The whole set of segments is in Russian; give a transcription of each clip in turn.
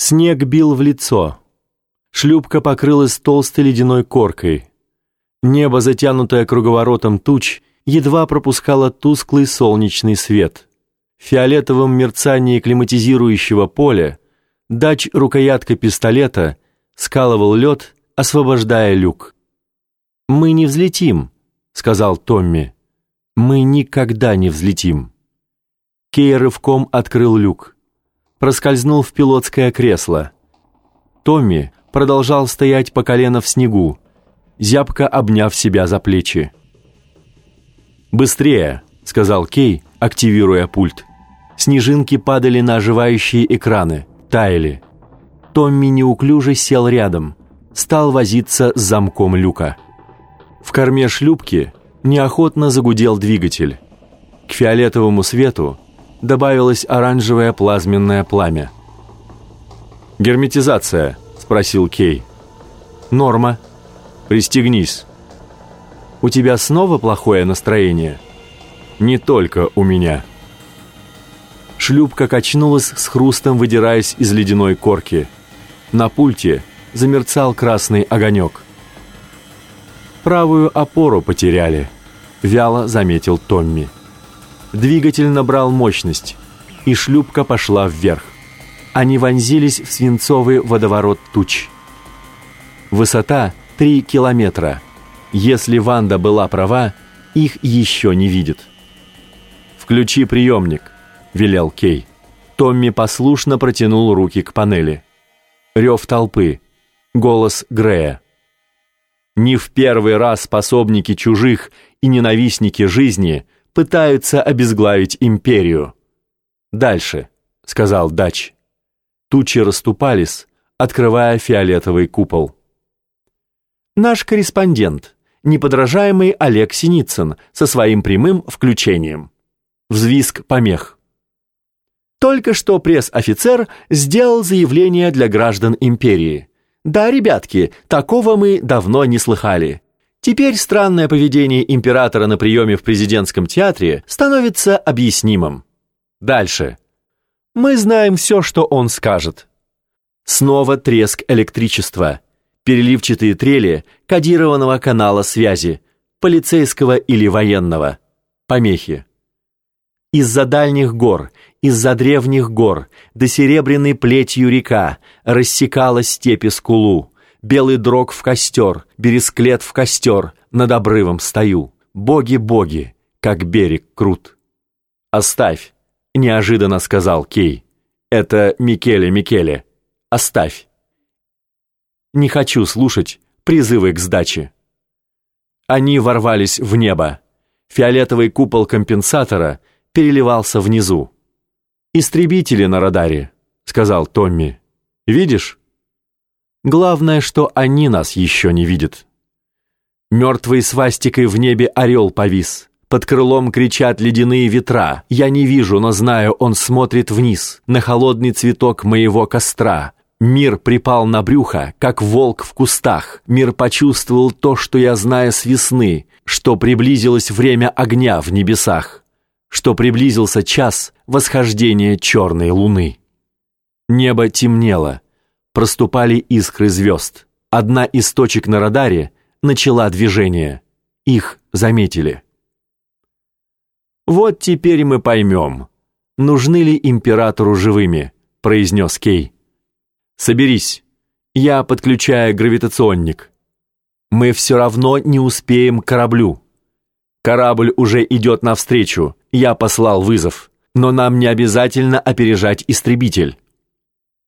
Снег бил в лицо. Шлюпка покрылась толстой ледяной коркой. Небо, затянутое круговоротом туч, едва пропускало тусклый солнечный свет. В фиолетовом мерцании климатизирующего поля дач рукоятка пистолета скалывал лед, освобождая люк. «Мы не взлетим», — сказал Томми. «Мы никогда не взлетим». Кей рывком открыл люк. Проскользнул в пилотское кресло. Томми продолжал стоять по колено в снегу, зябко обняв себя за плечи. «Быстрее!» — сказал Кей, активируя пульт. Снежинки падали на оживающие экраны, таяли. Томми неуклюже сел рядом, стал возиться с замком люка. В корме шлюпки неохотно загудел двигатель. К фиолетовому свету добавилось оранжевое плазменное пламя. «Герметизация», — спросил Кей. «Норма», Пристегнись. У тебя снова плохое настроение? Не только у меня. Шлюпка качнулась с хрустом, выдираясь из ледяной корки. На пульте замерцал красный огонек. Правую опору потеряли, вяло заметил Томми. Двигатель набрал мощность, и шлюпка пошла вверх. Они вонзились в свинцовый водоворот туч. Высота — Три километра. Если Ванда была права, их еще не видит. «Включи приемник», — велел Кей. Томми послушно протянул руки к панели. Рев толпы. Голос Грея. Не в первый раз способники чужих и ненавистники жизни пытаются обезглавить империю. «Дальше», — сказал Дач. Тучи расступались, открывая фиолетовый купол. Наш корреспондент, неподражаемый Олег Синицын, со своим прямым включением. Взвизг помех. Только что пресс-офицер сделал заявление для граждан империи. Да, ребятки, такого мы давно не слыхали. Теперь странное поведение императора на приеме в президентском театре становится объяснимым. Дальше. Мы знаем все, что он скажет. Снова треск электричества переливчатые трели кодированного канала связи, полицейского или военного, помехи. Из-за дальних гор, из-за древних гор, до серебряной плетью река рассекала степи скулу, белый дрог в костер, бересклет в костер, над обрывом стою. Боги-боги, как берег крут. «Оставь», — неожиданно сказал Кей. «Это Микеле Микеле. Оставь». Не хочу слушать призывы к сдаче. Они ворвались в небо. Фиолетовый купол компенсатора переливался внизу. «Истребители на радаре», — сказал Томми. «Видишь?» «Главное, что они нас еще не видят». Мертвой свастикой в небе орел повис. Под крылом кричат ледяные ветра. Я не вижу, но знаю, он смотрит вниз, на холодный цветок моего костра, Мир припал на брюхо, как волк в кустах. Мир почувствовал то, что я знаю с весны, что приблизилось время огня в небесах, что приблизился час восхождения черной луны. Небо темнело, проступали искры звезд. Одна из точек на радаре начала движение. Их заметили. «Вот теперь мы поймем, нужны ли императору живыми», произнес Кей. Соберись. Я подключаю гравитационник. Мы все равно не успеем к кораблю. Корабль уже идет навстречу. Я послал вызов. Но нам не обязательно опережать истребитель.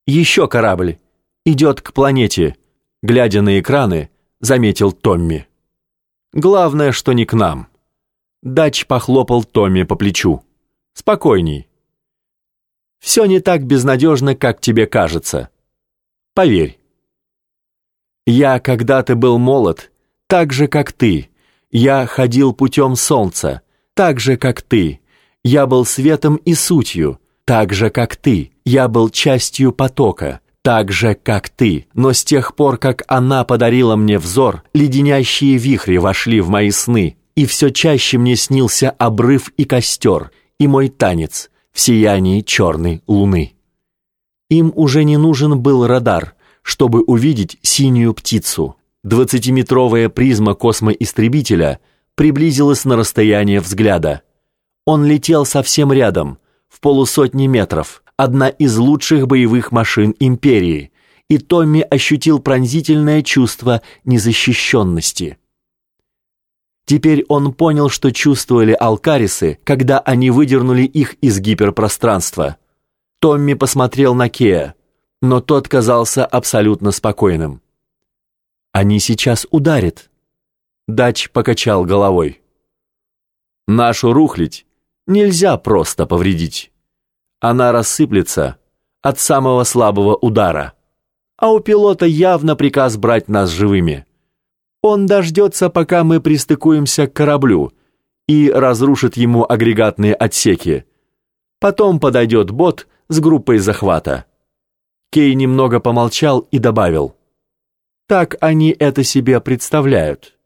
Еще корабль. Идет к планете. Глядя на экраны, заметил Томми. Главное, что не к нам. Дач похлопал Томми по плечу. Спокойней. Все не так безнадежно, как тебе кажется. Поверь. Я когда-то был молод, так же, как ты. Я ходил путем солнца, так же, как ты. Я был светом и сутью, так же, как ты. Я был частью потока, так же, как ты. Но с тех пор, как она подарила мне взор, леденящие вихри вошли в мои сны, и все чаще мне снился обрыв и костер, и мой танец в сиянии черной луны. Им уже не нужен был радар, чтобы увидеть синюю птицу. Двадцатиметровая призма космоистребителя приблизилась на расстояние взгляда. Он летел совсем рядом, в полусотни метров, одна из лучших боевых машин империи, и Томми ощутил пронзительное чувство незащищенности. Теперь он понял, что чувствовали алкарисы, когда они выдернули их из гиперпространства. Томми посмотрел на Кея, но тот казался абсолютно спокойным. «Они сейчас ударят». Дач покачал головой. «Нашу рухлить нельзя просто повредить. Она рассыплется от самого слабого удара. А у пилота явно приказ брать нас живыми. Он дождется, пока мы пристыкуемся к кораблю и разрушит ему агрегатные отсеки. Потом подойдет бот с группой захвата. Кей немного помолчал и добавил. Так они это себе представляют.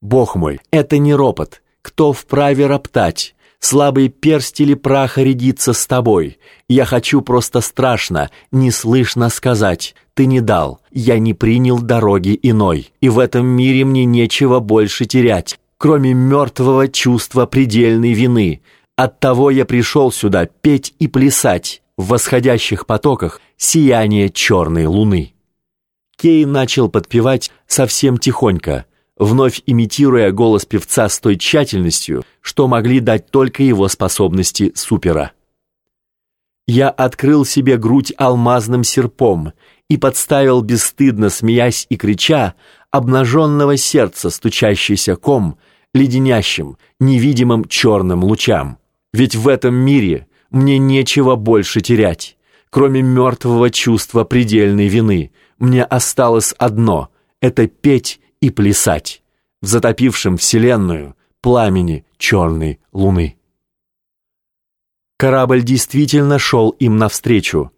Бог мой, это не ропот. Кто вправе роптать? Слабый перст или праха рядится с тобой. Я хочу просто страшно, неслышно сказать. Ты не дал, я не принял дороги иной. И в этом мире мне нечего больше терять, кроме мертвого чувства предельной вины. Оттого я пришел сюда петь и плясать в восходящих потоках сияние черной луны. Кей начал подпевать совсем тихонько, вновь имитируя голос певца с той тщательностью, что могли дать только его способности супера. Я открыл себе грудь алмазным серпом и подставил бесстыдно, смеясь и крича, обнаженного сердца стучащийся ком, леденящим, невидимым черным лучам. Ведь в этом мире мне нечего больше терять, кроме мертвого чувства предельной вины. Мне осталось одно — это петь и плясать в затопившем Вселенную пламени черной луны. Корабль действительно шел им навстречу,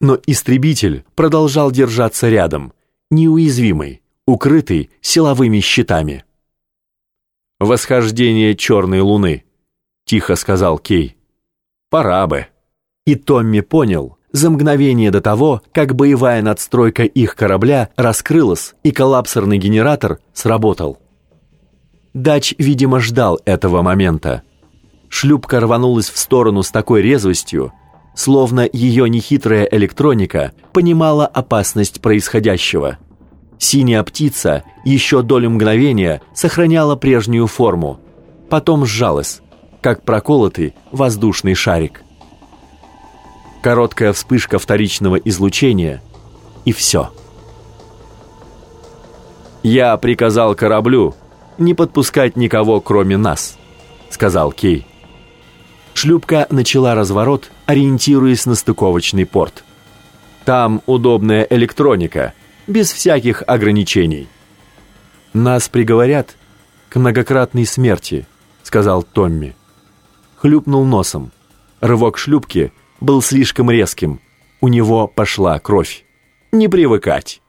но истребитель продолжал держаться рядом, неуязвимый, укрытый силовыми щитами. «Восхождение черной луны», — тихо сказал Кей. «Пора бы». И Томми понял, за мгновение до того, как боевая надстройка их корабля раскрылась и коллапсорный генератор сработал. Дач, видимо, ждал этого момента. Шлюпка рванулась в сторону с такой резвостью, словно ее нехитрая электроника понимала опасность происходящего. Синяя птица еще долю мгновения сохраняла прежнюю форму, потом сжалась, как проколотый воздушный шарик. Короткая вспышка вторичного излучения, и все. «Я приказал кораблю не подпускать никого, кроме нас», — сказал Кей. Шлюпка начала разворот, ориентируясь на стыковочный порт. «Там удобная электроника, без всяких ограничений». «Нас приговорят к многократной смерти», — сказал Томми. Хлюпнул носом. Рывок шлюпки был слишком резким. У него пошла кровь. Не привыкать.